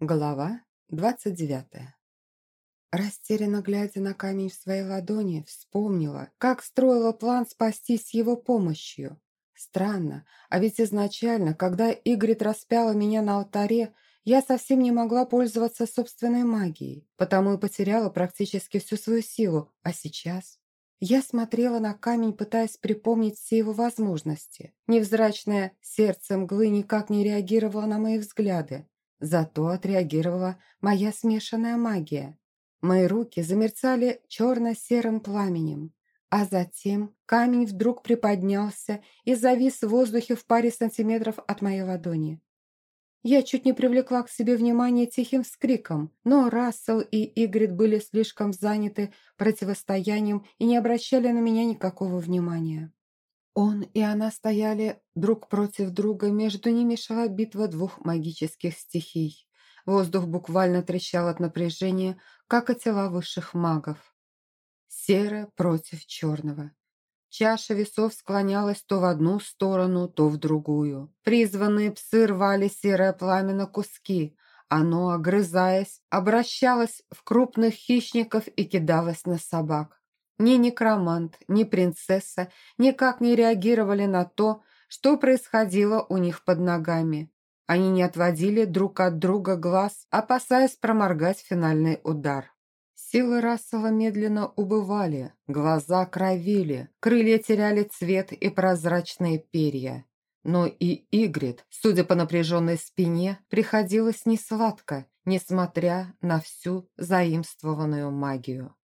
Глава 29 Растерянно глядя на камень в своей ладони, вспомнила, как строила план спастись его помощью. Странно, а ведь изначально, когда Игрит распяла меня на алтаре, я совсем не могла пользоваться собственной магией, потому и потеряла практически всю свою силу, а сейчас... Я смотрела на камень, пытаясь припомнить все его возможности. Невзрачное сердце мглы никак не реагировало на мои взгляды, Зато отреагировала моя смешанная магия. Мои руки замерцали черно-серым пламенем, а затем камень вдруг приподнялся и завис в воздухе в паре сантиметров от моей ладони. Я чуть не привлекла к себе внимание тихим вскриком, но Рассел и Игрид были слишком заняты противостоянием и не обращали на меня никакого внимания. Он и она стояли друг против друга, между ними шла битва двух магических стихий. Воздух буквально трещал от напряжения, как и тела высших магов. Серое против черного. Чаша весов склонялась то в одну сторону, то в другую. Призванные псы рвали серое пламя на куски. Оно, огрызаясь, обращалось в крупных хищников и кидалось на собак. Ни некромант, ни принцесса никак не реагировали на то, что происходило у них под ногами. Они не отводили друг от друга глаз, опасаясь проморгать финальный удар. Силы Рассела медленно убывали, глаза кровили, крылья теряли цвет и прозрачные перья. Но и Игрит, судя по напряженной спине, приходилось несладко, несмотря на всю заимствованную магию.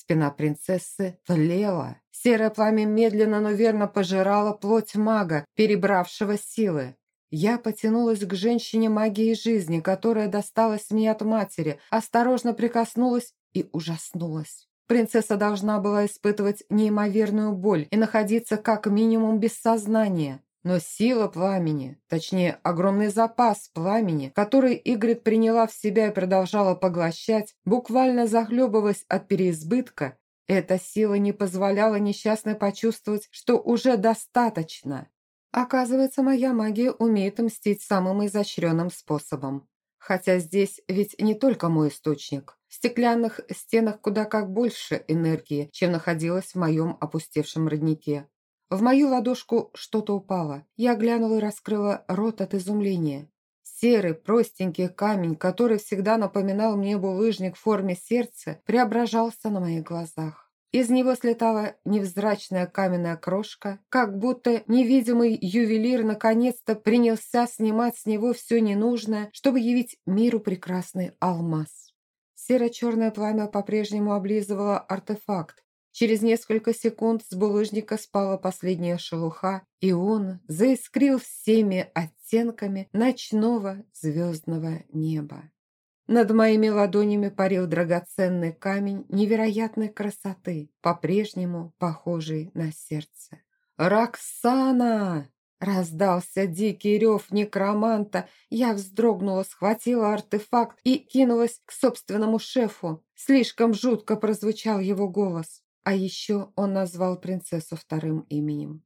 Спина принцессы тлела. Серое пламя медленно, но верно пожирало плоть мага, перебравшего силы. Я потянулась к женщине магии жизни, которая досталась мне от матери, осторожно прикоснулась и ужаснулась. Принцесса должна была испытывать неимоверную боль и находиться как минимум без сознания. Но сила пламени, точнее, огромный запас пламени, который Игрит приняла в себя и продолжала поглощать, буквально захлебываясь от переизбытка, эта сила не позволяла несчастной почувствовать, что уже достаточно. Оказывается, моя магия умеет мстить самым изощренным способом. Хотя здесь ведь не только мой источник. В стеклянных стенах куда как больше энергии, чем находилось в моем опустевшем роднике. В мою ладошку что-то упало. Я глянула и раскрыла рот от изумления. Серый, простенький камень, который всегда напоминал мне булыжник в форме сердца, преображался на моих глазах. Из него слетала невзрачная каменная крошка, как будто невидимый ювелир наконец-то принялся снимать с него все ненужное, чтобы явить миру прекрасный алмаз. Серо-черное пламя по-прежнему облизывало артефакт, Через несколько секунд с булыжника спала последняя шелуха, и он заискрил всеми оттенками ночного звездного неба. Над моими ладонями парил драгоценный камень невероятной красоты, по-прежнему похожий на сердце. «Роксана!» Раздался дикий рев некроманта. Я вздрогнула, схватила артефакт и кинулась к собственному шефу. Слишком жутко прозвучал его голос. А еще он назвал принцессу вторым именем.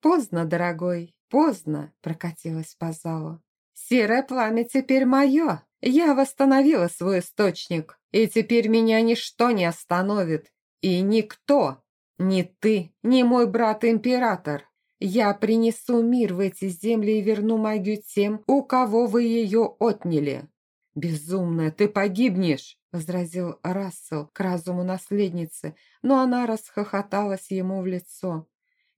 «Поздно, дорогой, поздно!» – прокатилась по залу. «Серое пламя теперь мое! Я восстановила свой источник, и теперь меня ничто не остановит. И никто, ни ты, ни мой брат-император. Я принесу мир в эти земли и верну магию тем, у кого вы ее отняли. Безумная, ты погибнешь!» возразил Рассел к разуму наследницы, но она расхохоталась ему в лицо.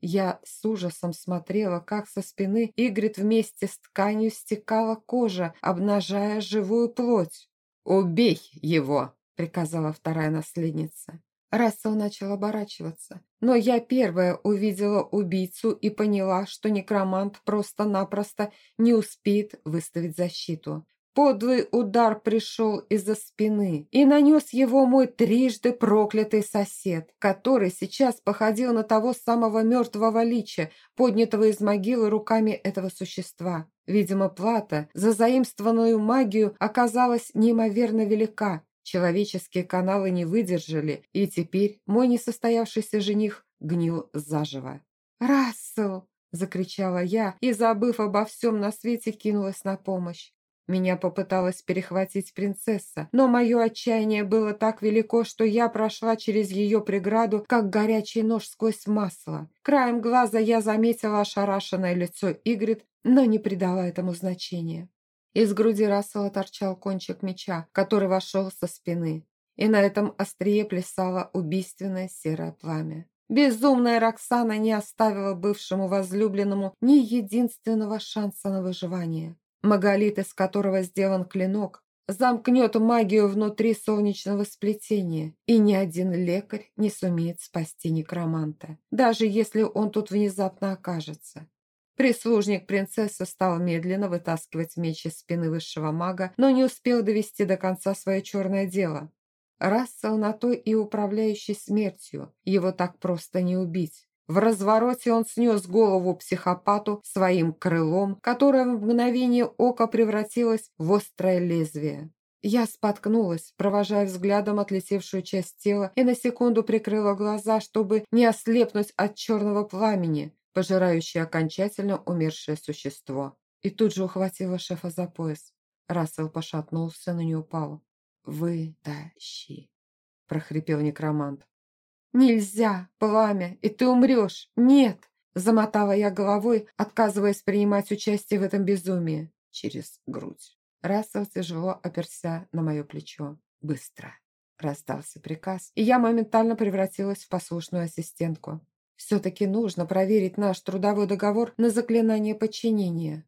Я с ужасом смотрела, как со спины Игрит вместе с тканью стекала кожа, обнажая живую плоть. «Убей его!» – приказала вторая наследница. Рассел начал оборачиваться, но я первая увидела убийцу и поняла, что некромант просто-напросто не успеет выставить защиту. Подлый удар пришел из-за спины, и нанес его мой трижды проклятый сосед, который сейчас походил на того самого мертвого лича, поднятого из могилы руками этого существа. Видимо, плата за заимствованную магию оказалась неимоверно велика. Человеческие каналы не выдержали, и теперь мой несостоявшийся жених гнил заживо. «Рассел!» – закричала я и, забыв обо всем на свете, кинулась на помощь. Меня попыталась перехватить принцесса, но мое отчаяние было так велико, что я прошла через ее преграду, как горячий нож сквозь масло. Краем глаза я заметила ошарашенное лицо Игрит, но не придала этому значения. Из груди Рассела торчал кончик меча, который вошел со спины, и на этом острие плясало убийственное серое пламя. Безумная Роксана не оставила бывшему возлюбленному ни единственного шанса на выживание. Маголит, из которого сделан клинок, замкнет магию внутри солнечного сплетения, и ни один лекарь не сумеет спасти некроманта, даже если он тут внезапно окажется. Прислужник принцессы стал медленно вытаскивать меч из спины высшего мага, но не успел довести до конца свое черное дело. Рассел на то и управляющий смертью, его так просто не убить. В развороте он снес голову психопату своим крылом, которое в мгновение ока превратилось в острое лезвие. Я споткнулась, провожая взглядом отлетевшую часть тела и на секунду прикрыла глаза, чтобы не ослепнуть от черного пламени, пожирающее окончательно умершее существо. И тут же ухватила шефа за пояс. Рассел пошатнулся, но не упал. «Вытащи!» – прохрипел некромант. «Нельзя, пламя, и ты умрешь! Нет!» Замотала я головой, отказываясь принимать участие в этом безумии. Через грудь. Рассел тяжело оперся на мое плечо. «Быстро!» Раздался приказ, и я моментально превратилась в послушную ассистентку. Все-таки нужно проверить наш трудовой договор на заклинание подчинения.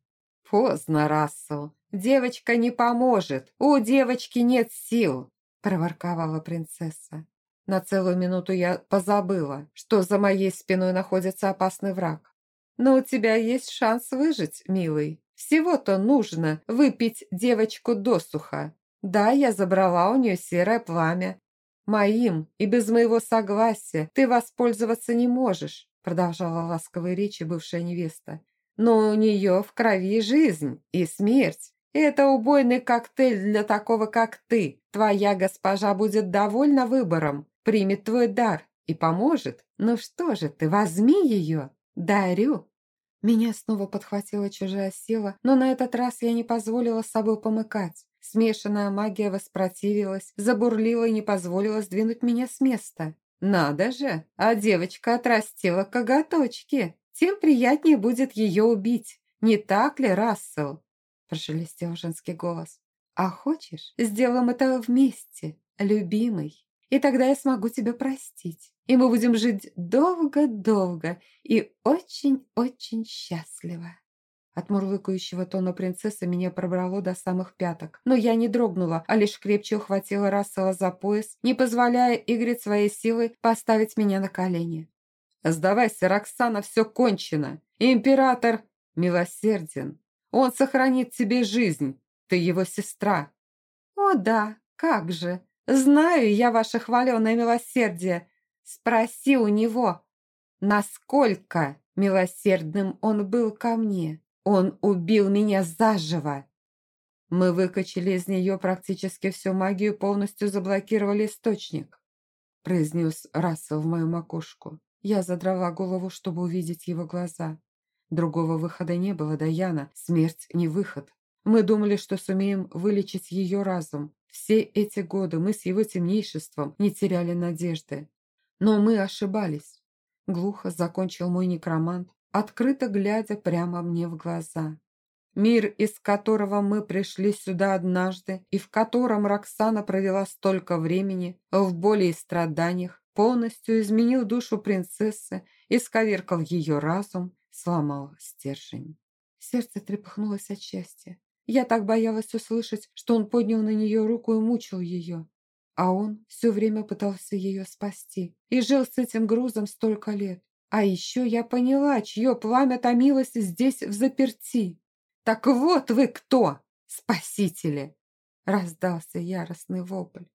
Поздно, Рассел. Девочка не поможет. У девочки нет сил, проворковала принцесса. На целую минуту я позабыла, что за моей спиной находится опасный враг. Но у тебя есть шанс выжить, милый. Всего-то нужно выпить девочку досуха. Да, я забрала у нее серое пламя, Моим и без моего согласия ты воспользоваться не можешь, продолжала ласковой речи бывшая невеста. Но у нее в крови жизнь и смерть. Это убойный коктейль для такого, как ты. Твоя госпожа будет довольна выбором, примет твой дар и поможет. Ну что же ты, возьми ее. Дарю. Меня снова подхватила чужая сила, но на этот раз я не позволила с собой помыкать. Смешанная магия воспротивилась, забурлила и не позволила сдвинуть меня с места. «Надо же! А девочка отрастила коготочки! Тем приятнее будет ее убить! Не так ли, Рассел?» Прошелестел женский голос. «А хочешь, сделаем это вместе, любимый, и тогда я смогу тебя простить, и мы будем жить долго-долго и очень-очень счастливо». От мурлыкающего тона принцессы меня пробрало до самых пяток. Но я не дрогнула, а лишь крепче ухватила Рассела за пояс, не позволяя Игрит своей силой поставить меня на колени. «Сдавайся, Роксана, все кончено. Император милосерден. Он сохранит тебе жизнь. Ты его сестра». «О да, как же. Знаю я ваше хваленое милосердие. Спроси у него, насколько милосердным он был ко мне». Он убил меня заживо. Мы выкачали из нее практически всю магию, полностью заблокировали источник, произнес Рассел в мою макушку. Я задрала голову, чтобы увидеть его глаза. Другого выхода не было, Даяна. Смерть не выход. Мы думали, что сумеем вылечить ее разум. Все эти годы мы с его темнейшеством не теряли надежды. Но мы ошибались. Глухо закончил мой некромант, открыто глядя прямо мне в глаза. Мир, из которого мы пришли сюда однажды и в котором Роксана провела столько времени в боли и страданиях, полностью изменил душу принцессы, исковеркал ее разум, сломал стержень. Сердце трепыхнулось от счастья. Я так боялась услышать, что он поднял на нее руку и мучил ее. А он все время пытался ее спасти и жил с этим грузом столько лет. А еще я поняла, чье пламя томилось здесь в заперти. «Так вот вы кто, спасители!» Раздался яростный вопль.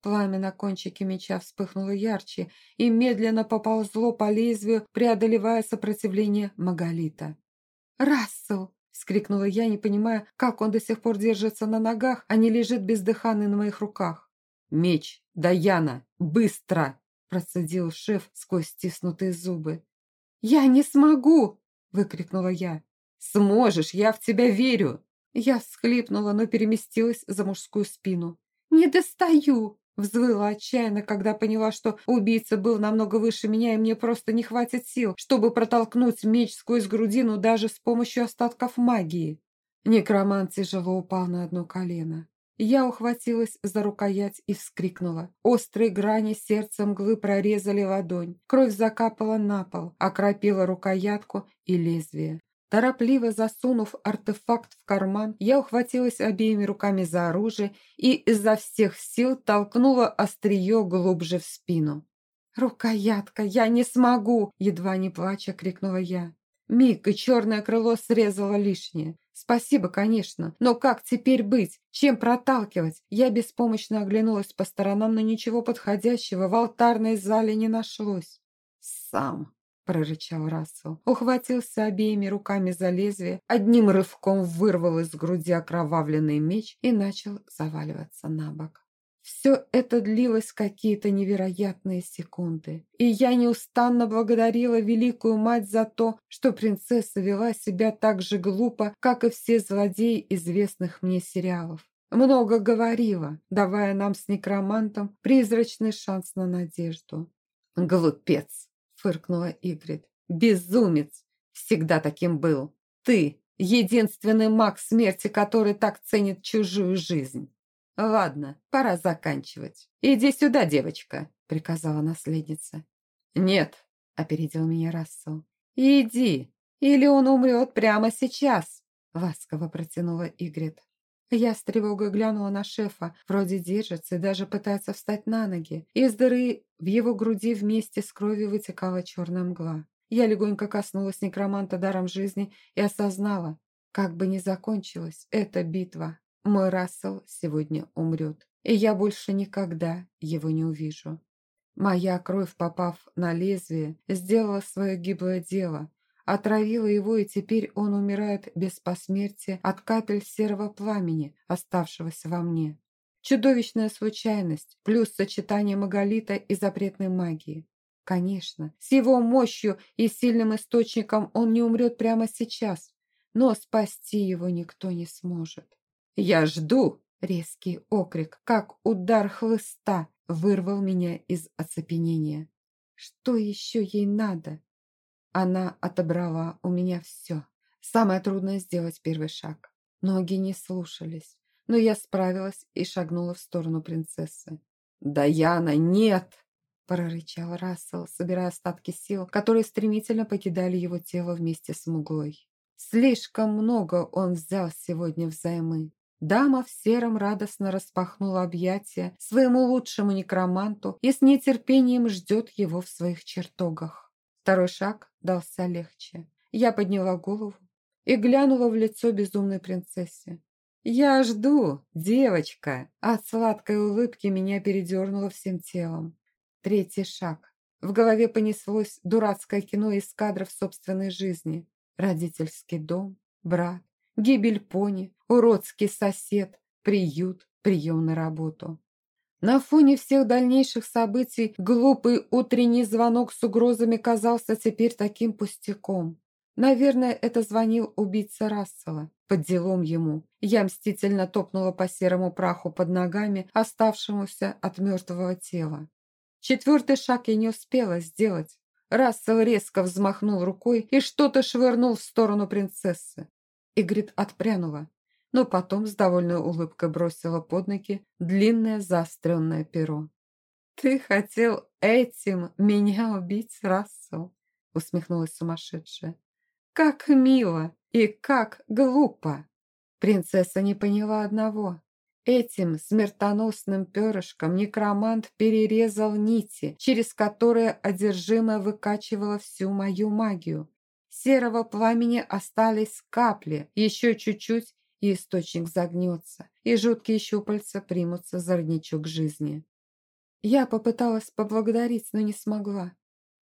Пламя на кончике меча вспыхнуло ярче и медленно поползло по лезвию, преодолевая сопротивление Маголита. «Рассел!» — вскрикнула я, не понимая, как он до сих пор держится на ногах, а не лежит бездыханный на моих руках. «Меч! Даяна! Быстро!» процедил шеф сквозь стиснутые зубы. «Я не смогу!» – выкрикнула я. «Сможешь, я в тебя верю!» Я всхлипнула, но переместилась за мужскую спину. «Не достаю!» Взвыла отчаянно, когда поняла, что убийца был намного выше меня, и мне просто не хватит сил, чтобы протолкнуть меч сквозь грудину даже с помощью остатков магии. Некромант тяжело упал на одно колено. Я ухватилась за рукоять и вскрикнула. Острые грани сердца мглы прорезали ладонь. Кровь закапала на пол, окропила рукоятку и лезвие. Торопливо засунув артефакт в карман, я ухватилась обеими руками за оружие и изо всех сил толкнула острие глубже в спину. «Рукоятка, я не смогу!» – едва не плача крикнула я. Миг, и черное крыло срезало лишнее. Спасибо, конечно, но как теперь быть? Чем проталкивать? Я беспомощно оглянулась по сторонам, но ничего подходящего в алтарной зале не нашлось. «Сам!» – прорычал Рассел. Ухватился обеими руками за лезвие, одним рывком вырвал из груди окровавленный меч и начал заваливаться на бок. Все это длилось какие-то невероятные секунды, и я неустанно благодарила великую мать за то, что принцесса вела себя так же глупо, как и все злодеи известных мне сериалов. Много говорила, давая нам с некромантом призрачный шанс на надежду. «Глупец!» Фыркнула Игрит. «Безумец! Всегда таким был! Ты — единственный маг смерти, который так ценит чужую жизнь!» «Ладно, пора заканчивать. Иди сюда, девочка», — приказала наследница. «Нет», — опередил меня Рассел. «Иди, или он умрет прямо сейчас», — ласково протянула Игрит. Я с тревогой глянула на шефа, вроде держится и даже пытается встать на ноги. Из дыры в его груди вместе с кровью вытекала черная мгла. Я легонько коснулась некроманта даром жизни и осознала, как бы ни закончилась эта битва, мой Рассел сегодня умрет, и я больше никогда его не увижу. Моя кровь, попав на лезвие, сделала свое гиблое дело, Отравила его, и теперь он умирает без посмертия от капель серого пламени, оставшегося во мне. Чудовищная случайность, плюс сочетание маголита и запретной магии. Конечно, с его мощью и сильным источником он не умрет прямо сейчас, но спасти его никто не сможет. «Я жду!» — резкий окрик, как удар хлыста, вырвал меня из оцепенения. Что еще ей надо? Она отобрала у меня все. Самое трудное сделать первый шаг. Ноги не слушались, но я справилась и шагнула в сторону принцессы. «Даяна, нет!» – прорычал Рассел, собирая остатки сил, которые стремительно покидали его тело вместе с муглой. Слишком много он взял сегодня взаймы. Дама в сером радостно распахнула объятия своему лучшему некроманту и с нетерпением ждет его в своих чертогах. Второй шаг дался легче. Я подняла голову и глянула в лицо безумной принцессе. «Я жду, девочка!» От сладкой улыбки меня передернуло всем телом. Третий шаг. В голове понеслось дурацкое кино из кадров собственной жизни. Родительский дом, брат, гибель пони, уродский сосед, приют, прием на работу. На фоне всех дальнейших событий глупый утренний звонок с угрозами казался теперь таким пустяком. Наверное, это звонил убийца Рассела. Под делом ему. Я мстительно топнула по серому праху под ногами, оставшемуся от мертвого тела. Четвертый шаг я не успела сделать. Рассел резко взмахнул рукой и что-то швырнул в сторону принцессы. Игрит отпрянула но потом с довольной улыбкой бросила под ноги длинное заостренное перо. «Ты хотел этим меня убить, Рассел?» усмехнулась сумасшедшая. «Как мило и как глупо!» Принцесса не поняла одного. Этим смертоносным перышком некромант перерезал нити, через которые одержимая выкачивала всю мою магию. Серого пламени остались капли, еще чуть-чуть, и источник загнется, и жуткие щупальца примутся за родничок жизни. Я попыталась поблагодарить, но не смогла.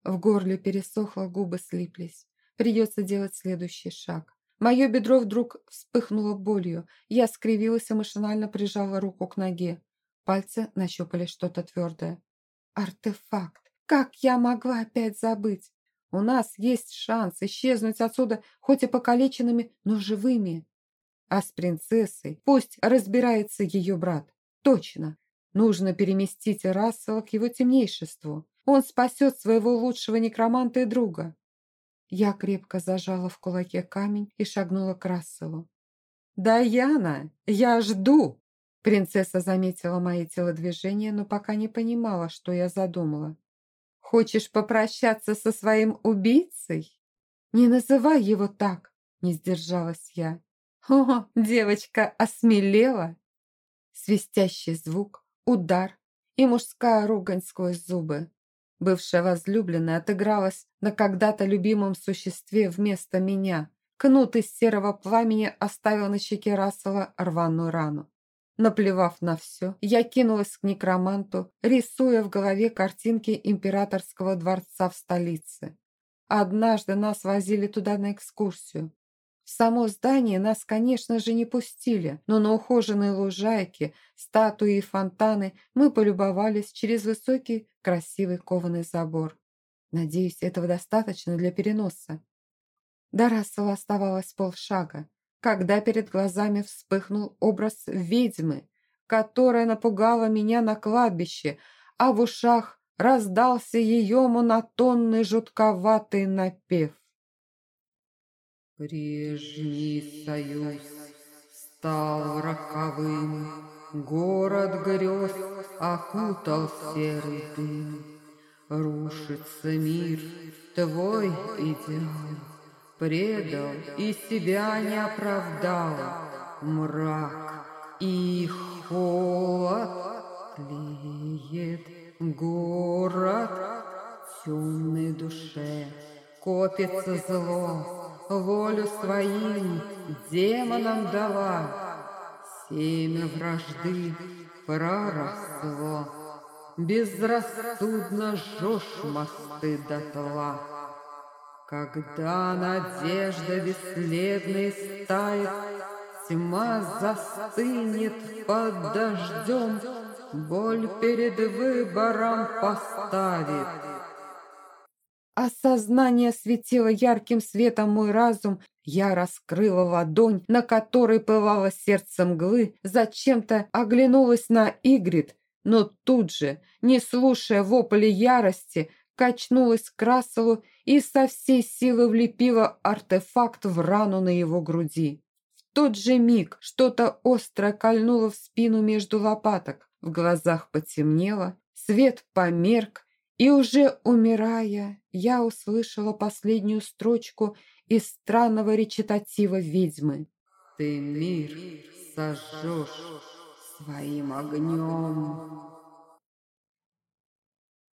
В горле пересохло, губы слиплись. Придется делать следующий шаг. Мое бедро вдруг вспыхнуло болью. Я скривилась и машинально прижала руку к ноге. Пальцы нащупали что-то твердое. Артефакт! Как я могла опять забыть? У нас есть шанс исчезнуть отсюда, хоть и покалеченными, но живыми. А с принцессой пусть разбирается ее брат. Точно. Нужно переместить Рассела к его темнейшеству. Он спасет своего лучшего некроманта и друга. Я крепко зажала в кулаке камень и шагнула к Расселу. «Даяна, я жду!» Принцесса заметила мои телодвижения, но пока не понимала, что я задумала. «Хочешь попрощаться со своим убийцей?» «Не называй его так!» – не сдержалась я. «О, девочка осмелела!» Свистящий звук, удар и мужская ругань сквозь зубы. Бывшая возлюбленная отыгралась на когда-то любимом существе вместо меня. Кнут из серого пламени оставил на щеке Рассела рваную рану. Наплевав на все, я кинулась к некроманту, рисуя в голове картинки императорского дворца в столице. Однажды нас возили туда на экскурсию. В само здание нас, конечно же, не пустили, но на ухоженной лужайке, статуи и фонтаны мы полюбовались через высокий красивый кованый забор. Надеюсь, этого достаточно для переноса. До Рассела оставалось полшага, когда перед глазами вспыхнул образ ведьмы, которая напугала меня на кладбище, а в ушах раздался ее монотонный жутковатый напев. Прежний союз стал роковым, Город грез окутал серый дым. Рушится мир, твой идеал, Предал и себя не оправдал. Мрак и холод тлеет город темной душе. Копится зло, волю своим демонам дала. Семя вражды проросло, Безрассудно жжешь мосты дотла. Когда надежда бесследной стает, Тьма застынет под дождем, Боль перед выбором поставит — Осознание светило ярким светом мой разум. Я раскрыла ладонь, на которой пылало сердце мглы, зачем-то оглянулась на Игрит, но тут же, не слушая вопли ярости, качнулась к Расселу и со всей силы влепила артефакт в рану на его груди. В тот же миг что-то острое кольнуло в спину между лопаток, в глазах потемнело, свет померк, и уже умирая, я услышала последнюю строчку из странного речитатива ведьмы. «Ты мир сожжешь своим огнем».